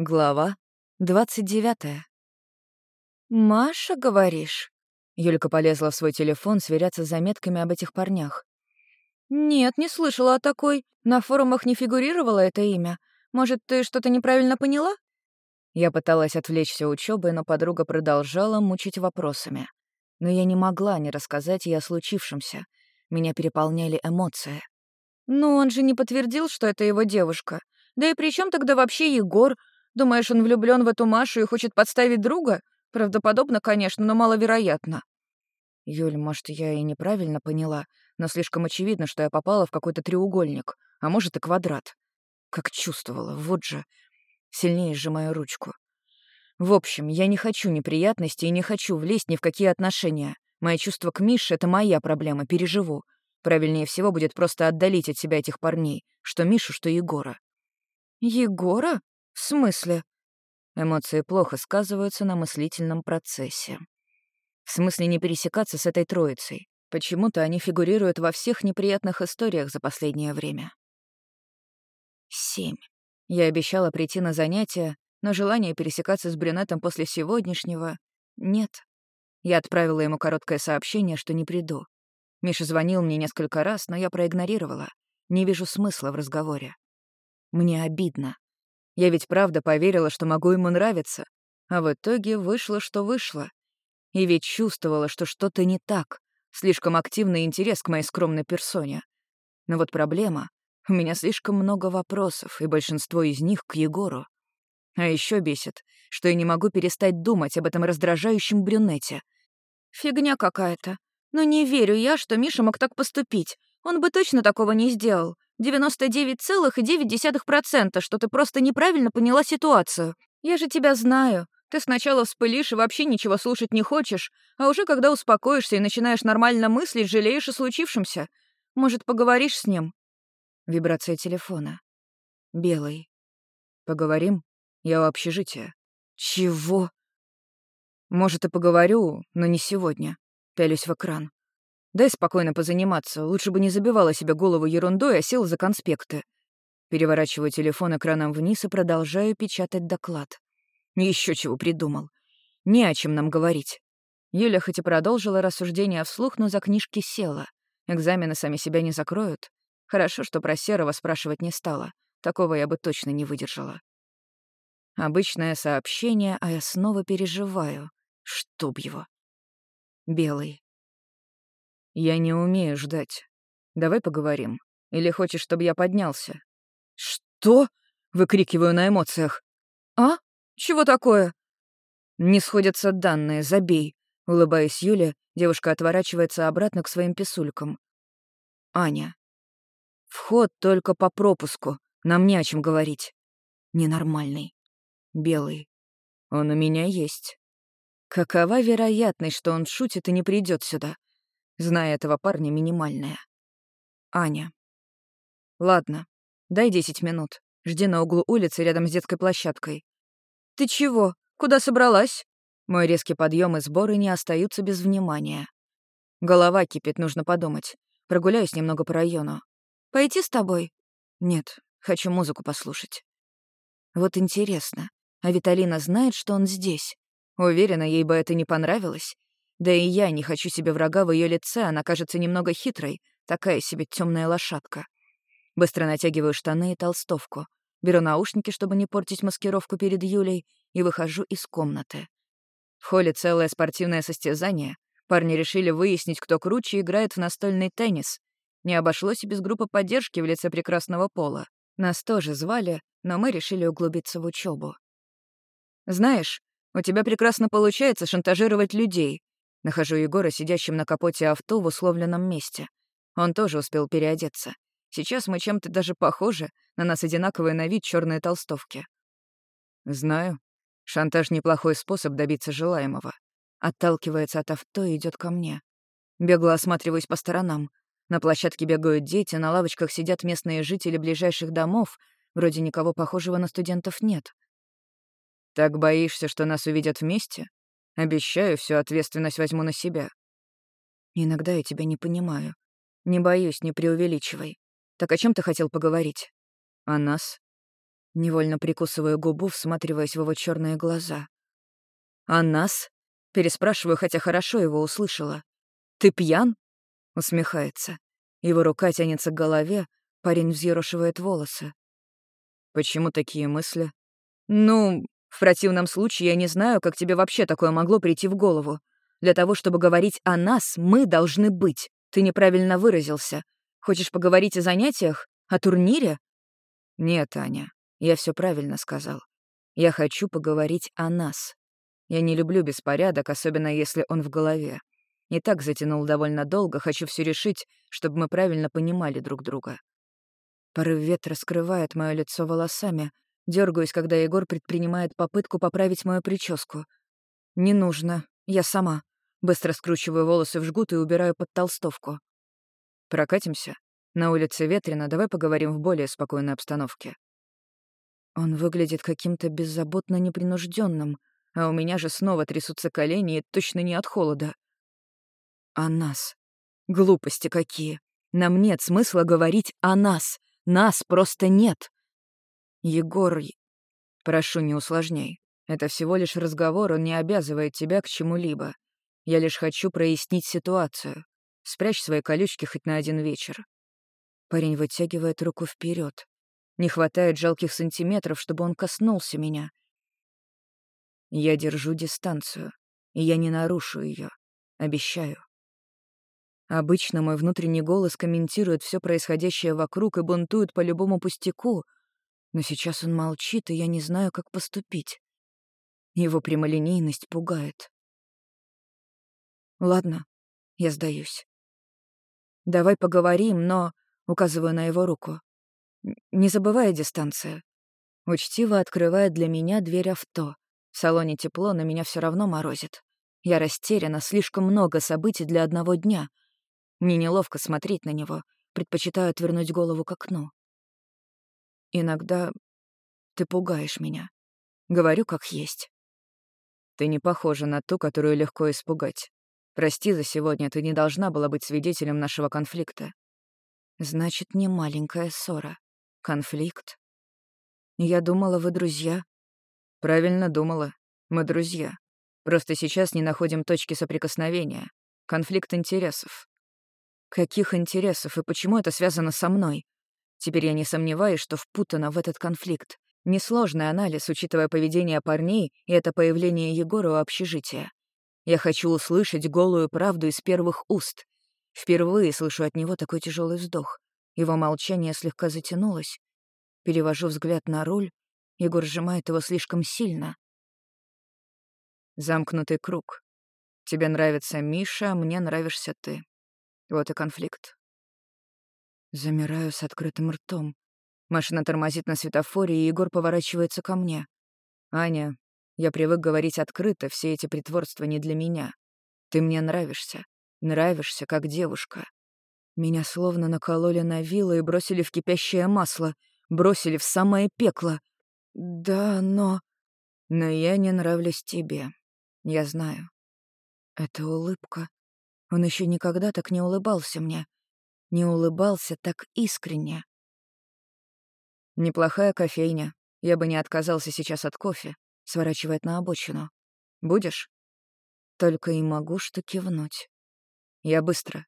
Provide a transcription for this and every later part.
Глава 29. «Маша, говоришь?» Юлька полезла в свой телефон сверяться с заметками об этих парнях. «Нет, не слышала о такой. На форумах не фигурировало это имя. Может, ты что-то неправильно поняла?» Я пыталась отвлечься учебой, но подруга продолжала мучить вопросами. Но я не могла не рассказать ей о случившемся. Меня переполняли эмоции. «Ну, он же не подтвердил, что это его девушка. Да и при чем тогда вообще Егор? Думаешь, он влюблен в эту Машу и хочет подставить друга? Правдоподобно, конечно, но маловероятно. Юль, может, я и неправильно поняла, но слишком очевидно, что я попала в какой-то треугольник, а может и квадрат. Как чувствовала, вот же. Сильнее сжимаю ручку. В общем, я не хочу неприятностей и не хочу влезть ни в какие отношения. Мои чувства к Мише — это моя проблема, переживу. Правильнее всего будет просто отдалить от себя этих парней, что Мишу, что Егора. «Егора? В смысле?» Эмоции плохо сказываются на мыслительном процессе. В смысле не пересекаться с этой троицей. Почему-то они фигурируют во всех неприятных историях за последнее время. Семь. Я обещала прийти на занятия, но желания пересекаться с брюнетом после сегодняшнего нет. Я отправила ему короткое сообщение, что не приду. Миша звонил мне несколько раз, но я проигнорировала. Не вижу смысла в разговоре. Мне обидно. Я ведь правда поверила, что могу ему нравиться, а в итоге вышло, что вышло. И ведь чувствовала, что что-то не так, слишком активный интерес к моей скромной персоне. Но вот проблема — у меня слишком много вопросов, и большинство из них к Егору. А еще бесит, что я не могу перестать думать об этом раздражающем брюнете. Фигня какая-то. Но не верю я, что Миша мог так поступить. Он бы точно такого не сделал. 99,9%, что ты просто неправильно поняла ситуацию. Я же тебя знаю. Ты сначала вспылишь и вообще ничего слушать не хочешь, а уже когда успокоишься и начинаешь нормально мыслить, жалеешь о случившемся. Может, поговоришь с ним?» Вибрация телефона. Белый. «Поговорим? Я у общежития». «Чего?» «Может, и поговорю, но не сегодня». Пялюсь в экран. Дай спокойно позаниматься, лучше бы не забивала себе голову ерундой, а села за конспекты. Переворачиваю телефон экраном вниз и продолжаю печатать доклад. Еще чего придумал. Не о чем нам говорить. Юля хоть и продолжила рассуждение вслух, но за книжки села. Экзамены сами себя не закроют. Хорошо, что про Серого спрашивать не стала. Такого я бы точно не выдержала. Обычное сообщение, а я снова переживаю. Чтоб его. Белый. «Я не умею ждать. Давай поговорим. Или хочешь, чтобы я поднялся?» «Что?» — выкрикиваю на эмоциях. «А? Чего такое?» «Не сходятся данные, забей», — улыбаясь Юле, девушка отворачивается обратно к своим писулькам. «Аня. Вход только по пропуску, нам не о чем говорить. Ненормальный. Белый. Он у меня есть. Какова вероятность, что он шутит и не придет сюда? Зная этого парня, минимальная. Аня. Ладно, дай десять минут. Жди на углу улицы рядом с детской площадкой. Ты чего? Куда собралась? Мой резкий подъем и сборы не остаются без внимания. Голова кипит, нужно подумать. Прогуляюсь немного по району. Пойти с тобой? Нет, хочу музыку послушать. Вот интересно, а Виталина знает, что он здесь? Уверена, ей бы это не понравилось. Да и я не хочу себе врага в ее лице, она кажется немного хитрой, такая себе темная лошадка. Быстро натягиваю штаны и толстовку. Беру наушники, чтобы не портить маскировку перед Юлей, и выхожу из комнаты. В холле целое спортивное состязание. Парни решили выяснить, кто круче играет в настольный теннис. Не обошлось и без группы поддержки в лице прекрасного пола. Нас тоже звали, но мы решили углубиться в учебу. «Знаешь, у тебя прекрасно получается шантажировать людей», Нахожу Егора сидящим на капоте авто в условленном месте. Он тоже успел переодеться. Сейчас мы чем-то даже похожи, на нас одинаковые на вид черные толстовки. Знаю. Шантаж — неплохой способ добиться желаемого. Отталкивается от авто и идет ко мне. Бегло осматриваюсь по сторонам. На площадке бегают дети, на лавочках сидят местные жители ближайших домов. Вроде никого похожего на студентов нет. «Так боишься, что нас увидят вместе?» Обещаю, всю ответственность возьму на себя. Иногда я тебя не понимаю. Не боюсь, не преувеличивай. Так о чем ты хотел поговорить? О нас? Невольно прикусываю губу, всматриваясь в его черные глаза. «А нас?» — переспрашиваю, хотя хорошо его услышала. «Ты пьян?» — усмехается. Его рука тянется к голове, парень взъерошивает волосы. «Почему такие мысли?» «Ну, в противном случае я не знаю, как тебе вообще такое могло прийти в голову. Для того, чтобы говорить о нас, мы должны быть. Ты неправильно выразился. Хочешь поговорить о занятиях? О турнире?» «Нет, Аня, я все правильно сказал. Я хочу поговорить о нас. Я не люблю беспорядок, особенно если он в голове. И так затянул довольно долго, хочу все решить, чтобы мы правильно понимали друг друга. Порыв ветра скрывает мое лицо волосами, дергаюсь, когда Егор предпринимает попытку поправить мою прическу. «Не нужно, я сама». Быстро скручиваю волосы в жгут и убираю под толстовку. «Прокатимся? На улице ветрено, давай поговорим в более спокойной обстановке». Он выглядит каким-то беззаботно непринужденным, а у меня же снова трясутся колени и точно не от холода. О нас. Глупости какие. Нам нет смысла говорить о нас. Нас просто нет. Егор... Прошу, не усложняй. Это всего лишь разговор, он не обязывает тебя к чему-либо. Я лишь хочу прояснить ситуацию. Спрячь свои колючки хоть на один вечер. Парень вытягивает руку вперед. Не хватает жалких сантиметров, чтобы он коснулся меня. Я держу дистанцию, и я не нарушу ее. Обещаю. Обычно мой внутренний голос комментирует все происходящее вокруг и бунтует по любому пустяку, но сейчас он молчит, и я не знаю, как поступить. Его прямолинейность пугает. Ладно, я сдаюсь. Давай поговорим, но... Указываю на его руку. Не забывай о дистанции. Учтиво открывает для меня дверь авто. В салоне тепло, но меня все равно морозит. Я растеряна, слишком много событий для одного дня — мне неловко смотреть на него, предпочитаю отвернуть голову к окну. Иногда ты пугаешь меня. Говорю, как есть. Ты не похожа на ту, которую легко испугать. Прости за сегодня, ты не должна была быть свидетелем нашего конфликта. Значит, не маленькая ссора. Конфликт. Я думала, вы друзья. Правильно думала. Мы друзья. Просто сейчас не находим точки соприкосновения. Конфликт интересов. Каких интересов и почему это связано со мной? Теперь я не сомневаюсь, что впутана в этот конфликт. Несложный анализ, учитывая поведение парней и это появление Егора у общежития. Я хочу услышать голую правду из первых уст. Впервые слышу от него такой тяжелый вздох. Его молчание слегка затянулось. Перевожу взгляд на руль. Егор сжимает его слишком сильно. Замкнутый круг. Тебе нравится Миша, мне нравишься ты. Вот и конфликт. Замираю с открытым ртом. Машина тормозит на светофоре, и Егор поворачивается ко мне. «Аня, я привык говорить открыто, все эти притворства не для меня. Ты мне нравишься. Нравишься, как девушка. Меня словно накололи на вилы и бросили в кипящее масло. Бросили в самое пекло. Да, но... Но я не нравлюсь тебе. Я знаю. Это улыбка он еще никогда так не улыбался мне. Не улыбался так искренне. «Неплохая кофейня. Я бы не отказался сейчас от кофе», — сворачивает на обочину. «Будешь?» Только и могу что кивнуть. Я быстро.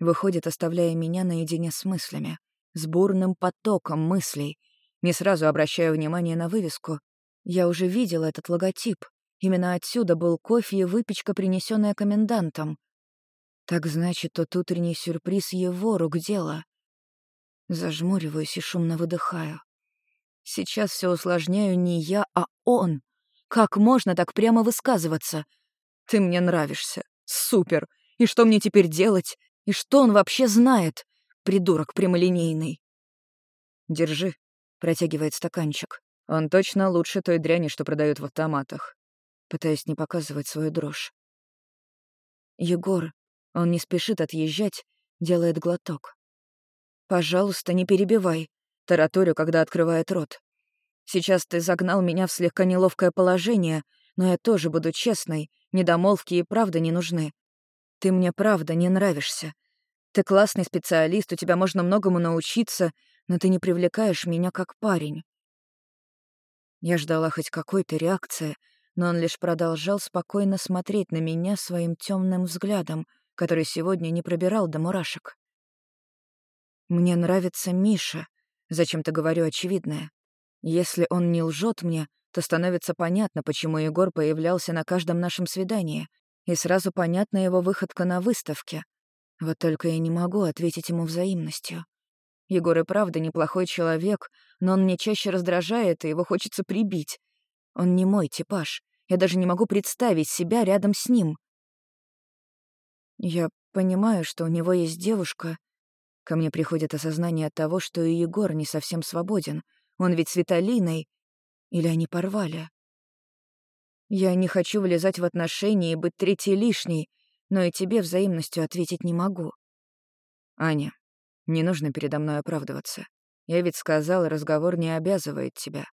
Выходит, оставляя меня наедине с мыслями, с бурным потоком мыслей. Не сразу обращаю внимание на вывеску. Я уже видела этот логотип. Именно отсюда был кофе и выпечка, принесенная комендантом. Так значит, тот утренний сюрприз его рук дело. Зажмуриваюсь и шумно выдыхаю. Сейчас все усложняю не я, а он. Как можно так прямо высказываться? Ты мне нравишься. Супер. И что мне теперь делать? И что он вообще знает? Придурок прямолинейный. Держи, протягивает стаканчик. Он точно лучше той дряни, что продают в автоматах. Пытаясь не показывать свою дрожь. Егор, он не спешит отъезжать, делает глоток. «Пожалуйста, не перебивай», — тараторю, когда открывает рот. «Сейчас ты загнал меня в слегка неловкое положение, но я тоже буду честной, недомолвки и правда не нужны. Ты мне правда не нравишься. Ты классный специалист, у тебя можно многому научиться, но ты не привлекаешь меня как парень. Я ждала хоть какой-то реакции, но он лишь продолжал спокойно смотреть на меня своим темным взглядом, который сегодня не пробирал до мурашек. «Мне нравится Миша», — зачем-то говорю очевидное. Если он не лжет мне, то становится понятно, почему Егор появлялся на каждом нашем свидании, и сразу понятна его выходка на выставке. Вот только я не могу ответить ему взаимностью. Егор и правда неплохой человек, но он мне чаще раздражает, и его хочется прибить. Он не мой типаж. Я даже не могу представить себя рядом с ним. Я понимаю, что у него есть девушка. Ко мне приходит осознание того, что и Егор не совсем свободен. Он ведь с Виталиной. Или они порвали? Я не хочу влезать в отношения и быть третьей лишней, но и тебе взаимностью ответить не могу. Аня, не нужно передо мной оправдываться. Я ведь сказал, разговор не обязывает тебя.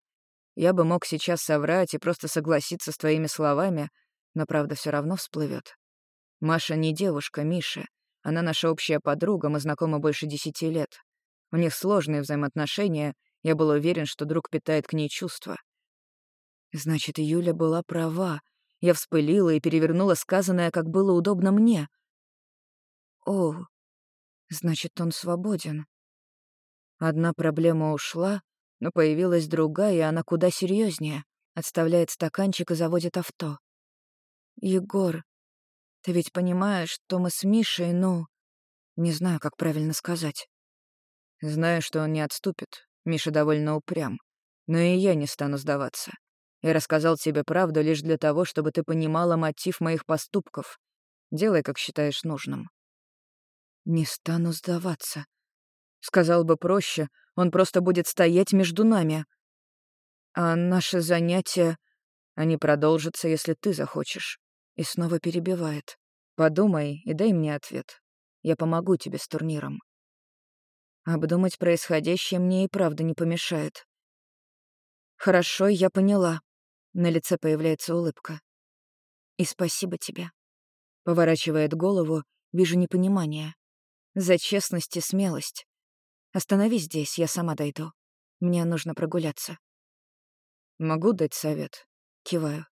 Я бы мог сейчас соврать и просто согласиться с твоими словами, но правда все равно всплывет. Маша не девушка Миша. Она наша общая подруга, мы знакомы больше десяти лет. У них сложные взаимоотношения, я был уверен, что друг питает к ней чувства. Значит, Юля была права. Я вспылила и перевернула сказанное, как было удобно мне. О, значит, он свободен. Одна проблема ушла, но появилась другая, и она куда серьезнее. Отставляет стаканчик и заводит авто. «Егор, ты ведь понимаешь, что мы с Мишей, ну...» Не знаю, как правильно сказать. Знаю, что он не отступит. Миша довольно упрям. Но и я не стану сдаваться. Я рассказал тебе правду лишь для того, чтобы ты понимала мотив моих поступков. Делай, как считаешь нужным. Не стану сдаваться. Сказал бы проще, он просто будет стоять между нами. А наши занятия, они продолжатся, если ты захочешь. И снова перебивает. Подумай и дай мне ответ. Я помогу тебе с турниром. Обдумать происходящее мне и правда не помешает. Хорошо, я поняла. На лице появляется улыбка. «И спасибо тебе». Поворачивает голову, вижу непонимание. За честность и смелость. Остановись здесь, я сама дойду. Мне нужно прогуляться. Могу дать совет? Киваю.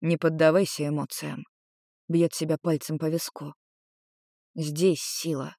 Не поддавайся эмоциям. Бьет себя пальцем по виску. Здесь сила.